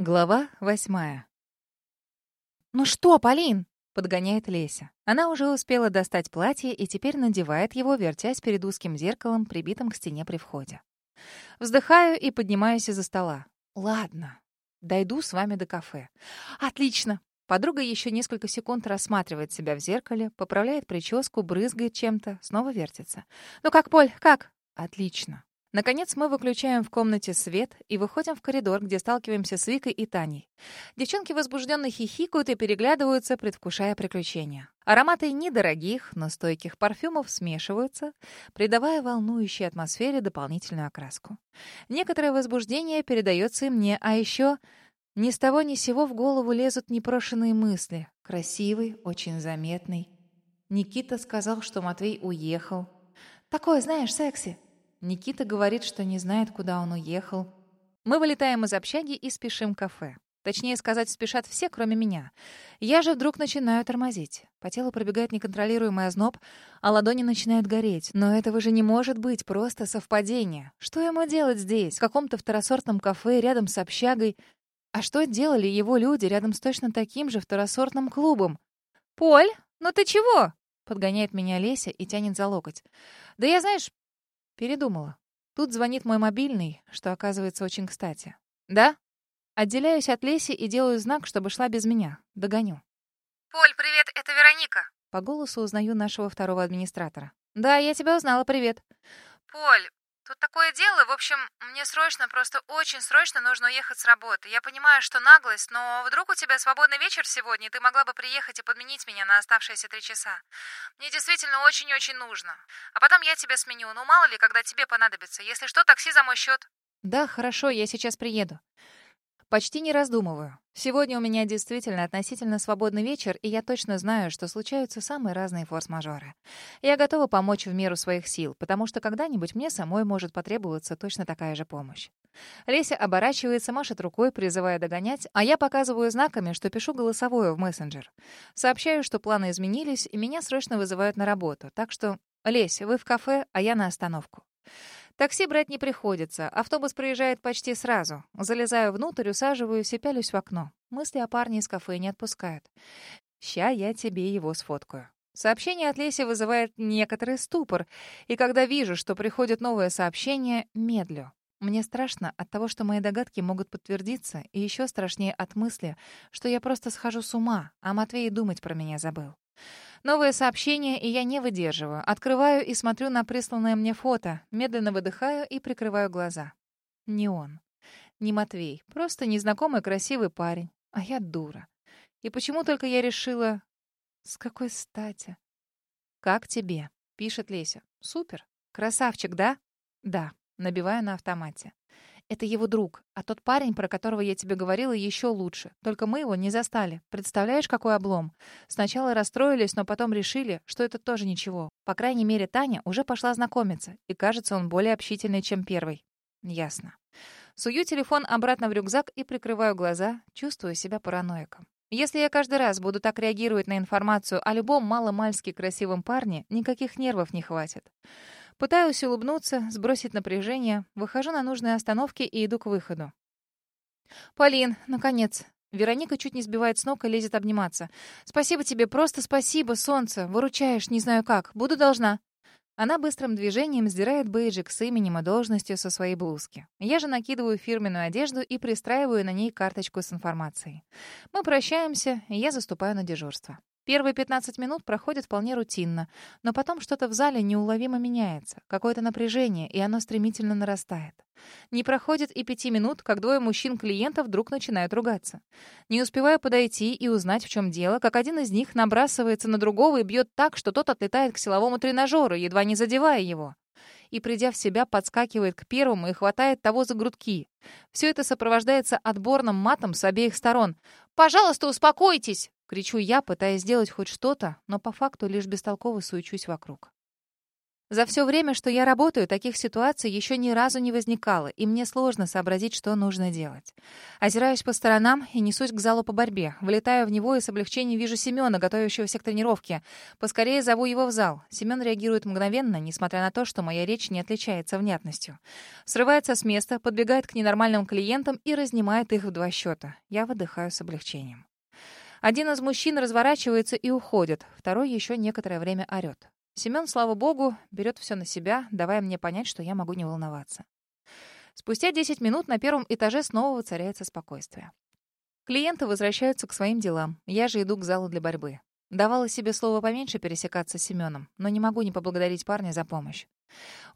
Глава восьмая. «Ну что, Полин?» — подгоняет Леся. Она уже успела достать платье и теперь надевает его, вертясь перед узким зеркалом, прибитым к стене при входе. Вздыхаю и поднимаюсь из-за стола. «Ладно, дойду с вами до кафе». «Отлично!» Подруга еще несколько секунд рассматривает себя в зеркале, поправляет прическу, брызгает чем-то, снова вертится. «Ну как, Поль, как?» «Отлично. Наконец мы выключаем в комнате свет и выходим в коридор, где сталкиваемся с Викой и Таней. Девчонки возбужденно хихикают и переглядываются, предвкушая приключения. Ароматы недорогих, но стойких парфюмов смешиваются, придавая волнующей атмосфере дополнительную окраску. Некоторое возбуждение передается и мне, а еще ни с того ни сего в голову лезут непрошенные мысли. Красивый, очень заметный. Никита сказал, что Матвей уехал. Такое, знаешь, секси. Никита говорит, что не знает, куда он уехал. Мы вылетаем из общаги и спешим к кафе. Точнее сказать, спешат все, кроме меня. Я же вдруг начинаю тормозить. По телу пробегает неконтролируемый озноб, а ладони начинают гореть. Но этого же не может быть, просто совпадение. Что ему делать здесь, в каком-то второсортном кафе, рядом с общагой? А что делали его люди рядом с точно таким же второсортным клубом? «Поль, ну ты чего?» — подгоняет меня Леся и тянет за локоть. «Да я, знаешь, Передумала. Тут звонит мой мобильный, что оказывается очень кстати. «Да?» Отделяюсь от Леси и делаю знак, чтобы шла без меня. Догоню. «Поль, привет, это Вероника». По голосу узнаю нашего второго администратора. «Да, я тебя узнала, привет». «Поль, Тут такое дело, в общем, мне срочно, просто очень срочно нужно уехать с работы. Я понимаю, что наглость, но вдруг у тебя свободный вечер сегодня, и ты могла бы приехать и подменить меня на оставшиеся три часа. Мне действительно очень-очень нужно. А потом я тебя сменю, ну мало ли, когда тебе понадобится. Если что, такси за мой счет. Да, хорошо, я сейчас приеду. Почти не раздумываю. Сегодня у меня действительно относительно свободный вечер, и я точно знаю, что случаются самые разные форс-мажоры. Я готова помочь в меру своих сил, потому что когда-нибудь мне самой может потребоваться точно такая же помощь. Леся оборачивается, машет рукой, призывая догонять, а я показываю знаками, что пишу голосовое в мессенджер. Сообщаю, что планы изменились, и меня срочно вызывают на работу, так что «Лесь, вы в кафе, а я на остановку». Такси брать не приходится. Автобус приезжает почти сразу. Залезаю внутрь, усаживаюсь и пялюсь в окно. Мысли о парне из кафе не отпускают. Ща я тебе его сфоткаю. Сообщение от Леси вызывает некоторый ступор, и когда вижу, что приходит новое сообщение, медлю. Мне страшно от того, что мои догадки могут подтвердиться, и еще страшнее от мысли, что я просто схожу с ума, а Матвей думать про меня забыл. Новое сообщение, и я не выдерживаю. Открываю и смотрю на присланное мне фото. Медленно выдыхаю и прикрываю глаза. Не он. Не Матвей. Просто незнакомый красивый парень. А я дура. И почему только я решила... С какой стати? «Как тебе?» — пишет Леся. «Супер. Красавчик, да?» «Да». Набиваю на автомате. Это его друг. А тот парень, про которого я тебе говорила, еще лучше. Только мы его не застали. Представляешь, какой облом? Сначала расстроились, но потом решили, что это тоже ничего. По крайней мере, Таня уже пошла знакомиться. И кажется, он более общительный, чем первый. Ясно. Сую телефон обратно в рюкзак и прикрываю глаза, чувствую себя параноиком. Если я каждый раз буду так реагировать на информацию о любом маломальски красивом парне, никаких нервов не хватит. Пытаюсь улыбнуться, сбросить напряжение, выхожу на нужные остановки и иду к выходу. «Полин, наконец!» Вероника чуть не сбивает с ног и лезет обниматься. «Спасибо тебе, просто спасибо, солнце! Выручаешь, не знаю как. Буду должна». Она быстрым движением сдирает бейджик с именем и должностью со своей блузки. Я же накидываю фирменную одежду и пристраиваю на ней карточку с информацией. Мы прощаемся, и я заступаю на дежурство. Первые 15 минут проходят вполне рутинно, но потом что-то в зале неуловимо меняется, какое-то напряжение, и оно стремительно нарастает. Не проходит и пяти минут, как двое мужчин-клиентов вдруг начинают ругаться. Не успеваю подойти и узнать, в чем дело, как один из них набрасывается на другого и бьет так, что тот отлетает к силовому тренажеру, едва не задевая его и, придя в себя, подскакивает к первому и хватает того за грудки. Все это сопровождается отборным матом с обеих сторон. «Пожалуйста, успокойтесь!» — кричу я, пытаясь сделать хоть что-то, но по факту лишь бестолково суечусь вокруг. За все время, что я работаю, таких ситуаций еще ни разу не возникало, и мне сложно сообразить, что нужно делать. Озираюсь по сторонам и несусь к залу по борьбе. Влетаю в него и с облегчением вижу Семена, готовящегося к тренировке. Поскорее зову его в зал. Семен реагирует мгновенно, несмотря на то, что моя речь не отличается внятностью. Срывается с места, подбегает к ненормальным клиентам и разнимает их в два счета. Я выдыхаю с облегчением. Один из мужчин разворачивается и уходит, второй еще некоторое время орет. Семен, слава богу, берет все на себя, давая мне понять, что я могу не волноваться. Спустя 10 минут на первом этаже снова воцаряется спокойствие. Клиенты возвращаются к своим делам. Я же иду к залу для борьбы. Давала себе слово поменьше пересекаться с Семеном, но не могу не поблагодарить парня за помощь.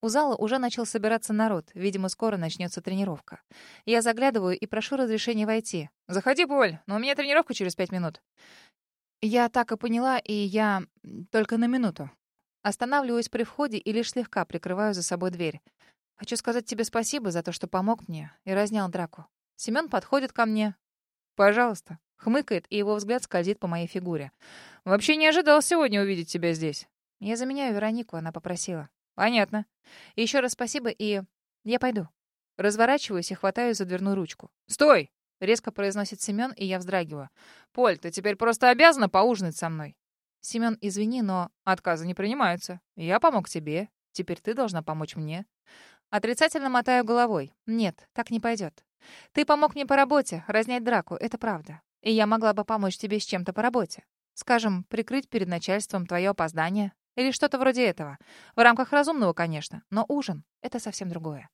У зала уже начал собираться народ. Видимо, скоро начнется тренировка. Я заглядываю и прошу разрешения войти. «Заходи, Поль, но у меня тренировка через пять минут». Я так и поняла, и я... только на минуту. Останавливаюсь при входе и лишь слегка прикрываю за собой дверь. Хочу сказать тебе спасибо за то, что помог мне и разнял драку. Семён подходит ко мне. «Пожалуйста». Хмыкает, и его взгляд скользит по моей фигуре. «Вообще не ожидал сегодня увидеть тебя здесь». Я заменяю Веронику, она попросила. «Понятно. Еще раз спасибо, и я пойду». Разворачиваюсь и хватаю за дверную ручку. «Стой!» — резко произносит Семён, и я вздрагиваю. «Поль, ты теперь просто обязана поужинать со мной». «Семён, извини, но отказы не принимаются. Я помог тебе. Теперь ты должна помочь мне». Отрицательно мотаю головой. «Нет, так не пойдет. Ты помог мне по работе, разнять драку, это правда. И я могла бы помочь тебе с чем-то по работе. Скажем, прикрыть перед начальством твое опоздание. Или что-то вроде этого. В рамках разумного, конечно. Но ужин — это совсем другое.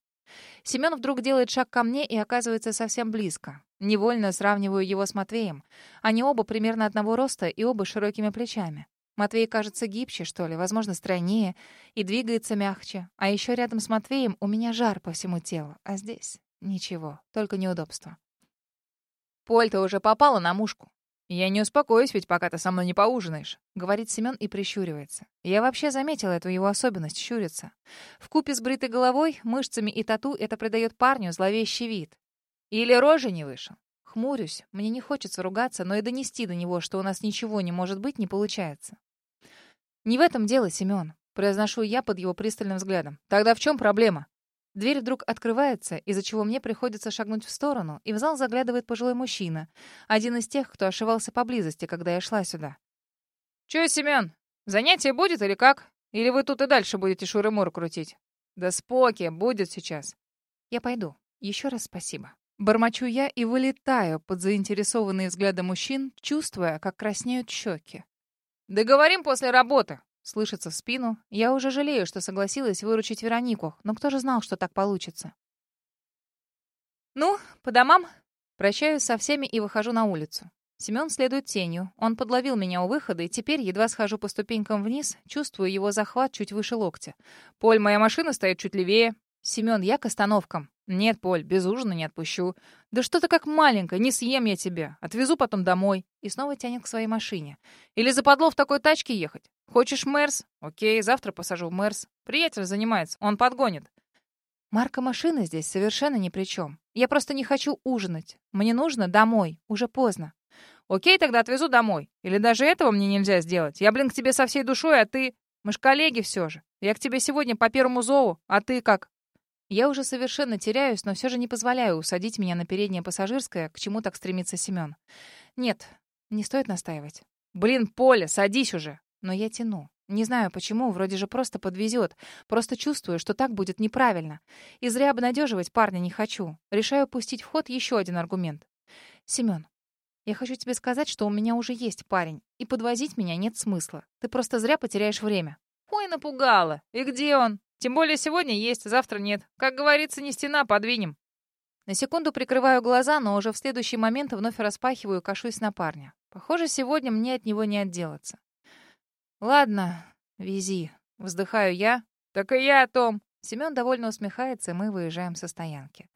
Семен вдруг делает шаг ко мне и оказывается совсем близко. Невольно сравниваю его с Матвеем. Они оба примерно одного роста и оба широкими плечами. Матвей кажется гибче, что ли, возможно, стройнее и двигается мягче. А еще рядом с Матвеем у меня жар по всему телу. А здесь ничего, только неудобство. «Поль, ты уже попала на мушку. «Я не успокоюсь, ведь пока ты со мной не поужинаешь», — говорит Семен и прищуривается. Я вообще заметила эту его особенность — щуриться. Вкупе с бритой головой, мышцами и тату это придает парню зловещий вид. Или рожи не вышел. Хмурюсь, мне не хочется ругаться, но и донести до него, что у нас ничего не может быть, не получается. «Не в этом дело, Семен», — произношу я под его пристальным взглядом. «Тогда в чем проблема?» Дверь вдруг открывается, из-за чего мне приходится шагнуть в сторону, и в зал заглядывает пожилой мужчина, один из тех, кто ошивался поблизости, когда я шла сюда. «Чё, Семён, занятие будет или как? Или вы тут и дальше будете шуры-мур крутить?» «Да споки, будет сейчас». «Я пойду. Еще раз спасибо». Бормочу я и вылетаю под заинтересованные взгляды мужчин, чувствуя, как краснеют щеки. «Договорим после работы», Слышится в спину. Я уже жалею, что согласилась выручить Веронику, но кто же знал, что так получится? «Ну, по домам?» Прощаюсь со всеми и выхожу на улицу. Семён следует тенью. Он подловил меня у выхода, и теперь, едва схожу по ступенькам вниз, чувствую его захват чуть выше локтя. «Поль, моя машина стоит чуть левее». «Семён, я к остановкам». «Нет, Поль, без ужина не отпущу». «Да что ты как маленькая, не съем я тебя. Отвезу потом домой». И снова тянет к своей машине. «Или западло в такой тачке ехать? Хочешь Мерс? Окей, завтра посажу Мерс. Приятель занимается, он подгонит». Марка машины здесь совершенно ни при чем. Я просто не хочу ужинать. Мне нужно домой. Уже поздно. Окей, тогда отвезу домой. Или даже этого мне нельзя сделать. Я, блин, к тебе со всей душой, а ты... Мы ж коллеги все же. Я к тебе сегодня по первому зову, а ты как? Я уже совершенно теряюсь, но все же не позволяю усадить меня на переднее пассажирское, к чему так стремится Семен. Нет, не стоит настаивать. «Блин, Поля, садись уже!» Но я тяну. Не знаю почему, вроде же просто подвезет. Просто чувствую, что так будет неправильно. И зря обнадеживать парня не хочу. Решаю пустить в ход еще один аргумент. Семен, я хочу тебе сказать, что у меня уже есть парень, и подвозить меня нет смысла. Ты просто зря потеряешь время. Ой, напугала. И где он? Тем более сегодня есть, завтра нет. Как говорится, не стена, подвинем. На секунду прикрываю глаза, но уже в следующий момент вновь распахиваю и кашусь на парня. Похоже, сегодня мне от него не отделаться. Ладно, вези. Вздыхаю я. Так и я о том. Семен довольно усмехается, и мы выезжаем со стоянки.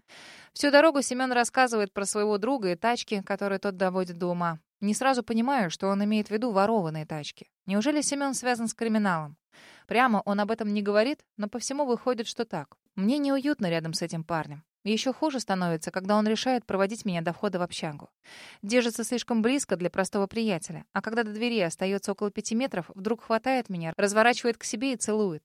Всю дорогу Семен рассказывает про своего друга и тачки, которые тот доводит до ума. Не сразу понимаю, что он имеет в виду ворованные тачки. Неужели Семен связан с криминалом? Прямо он об этом не говорит, но по всему выходит, что так. Мне неуютно рядом с этим парнем. Еще хуже становится, когда он решает проводить меня до входа в общагу. Держится слишком близко для простого приятеля, а когда до двери остается около пяти метров, вдруг хватает меня, разворачивает к себе и целует.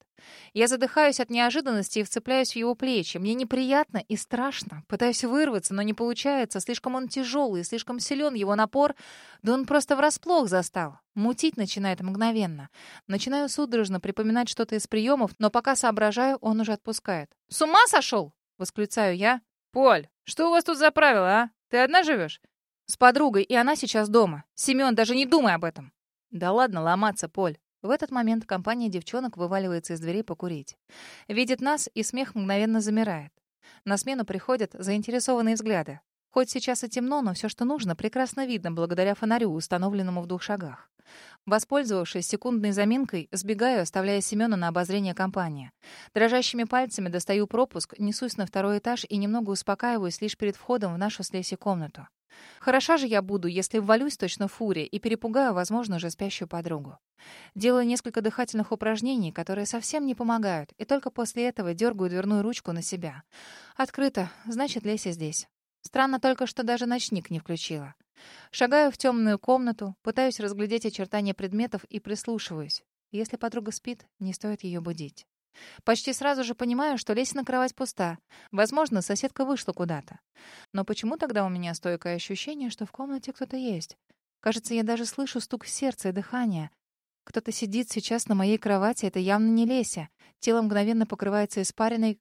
Я задыхаюсь от неожиданности и вцепляюсь в его плечи. Мне неприятно и страшно. Пытаюсь вырваться, но не получается. Слишком он тяжелый, слишком силен его напор. Да он просто врасплох застал. Мутить начинает мгновенно. Начинаю судорожно припоминать что-то из приемов, но пока соображаю, он уже отпускает. «С ума сошел?» Восклицаю я. «Поль, что у вас тут за правила, а? Ты одна живешь?» «С подругой, и она сейчас дома. Семен, даже не думай об этом!» «Да ладно ломаться, Поль». В этот момент компания девчонок вываливается из дверей покурить. Видит нас, и смех мгновенно замирает. На смену приходят заинтересованные взгляды. Хоть сейчас и темно, но все, что нужно, прекрасно видно благодаря фонарю, установленному в двух шагах. Воспользовавшись секундной заминкой, сбегаю, оставляя Семёна на обозрение компании. Дрожащими пальцами достаю пропуск, несусь на второй этаж и немного успокаиваюсь лишь перед входом в нашу с Лесей комнату. Хороша же я буду, если ввалюсь точно в фуре и перепугаю, возможно, уже спящую подругу. Делаю несколько дыхательных упражнений, которые совсем не помогают, и только после этого дергаю дверную ручку на себя. Открыто, значит, Леся здесь. Странно только, что даже ночник не включила. Шагаю в темную комнату, пытаюсь разглядеть очертания предметов и прислушиваюсь. Если подруга спит, не стоит ее будить. Почти сразу же понимаю, что лестница кровать пуста. Возможно, соседка вышла куда-то. Но почему тогда у меня стойкое ощущение, что в комнате кто-то есть? Кажется, я даже слышу стук сердца и дыхания. Кто-то сидит сейчас на моей кровати, это явно не Леся. Тело мгновенно покрывается испариной.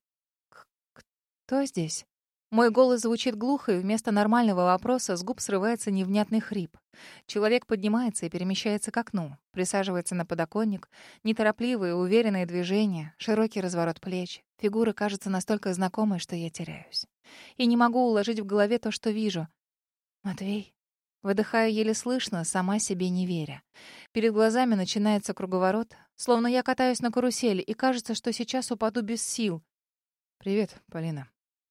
Кто здесь? Мой голос звучит глухо, и вместо нормального вопроса с губ срывается невнятный хрип. Человек поднимается и перемещается к окну, присаживается на подоконник. Неторопливые, уверенные движения, широкий разворот плеч. Фигура кажется настолько знакомой, что я теряюсь. И не могу уложить в голове то, что вижу. «Матвей?» Выдыхаю еле слышно, сама себе не веря. Перед глазами начинается круговорот, словно я катаюсь на карусели, и кажется, что сейчас упаду без сил. «Привет, Полина»,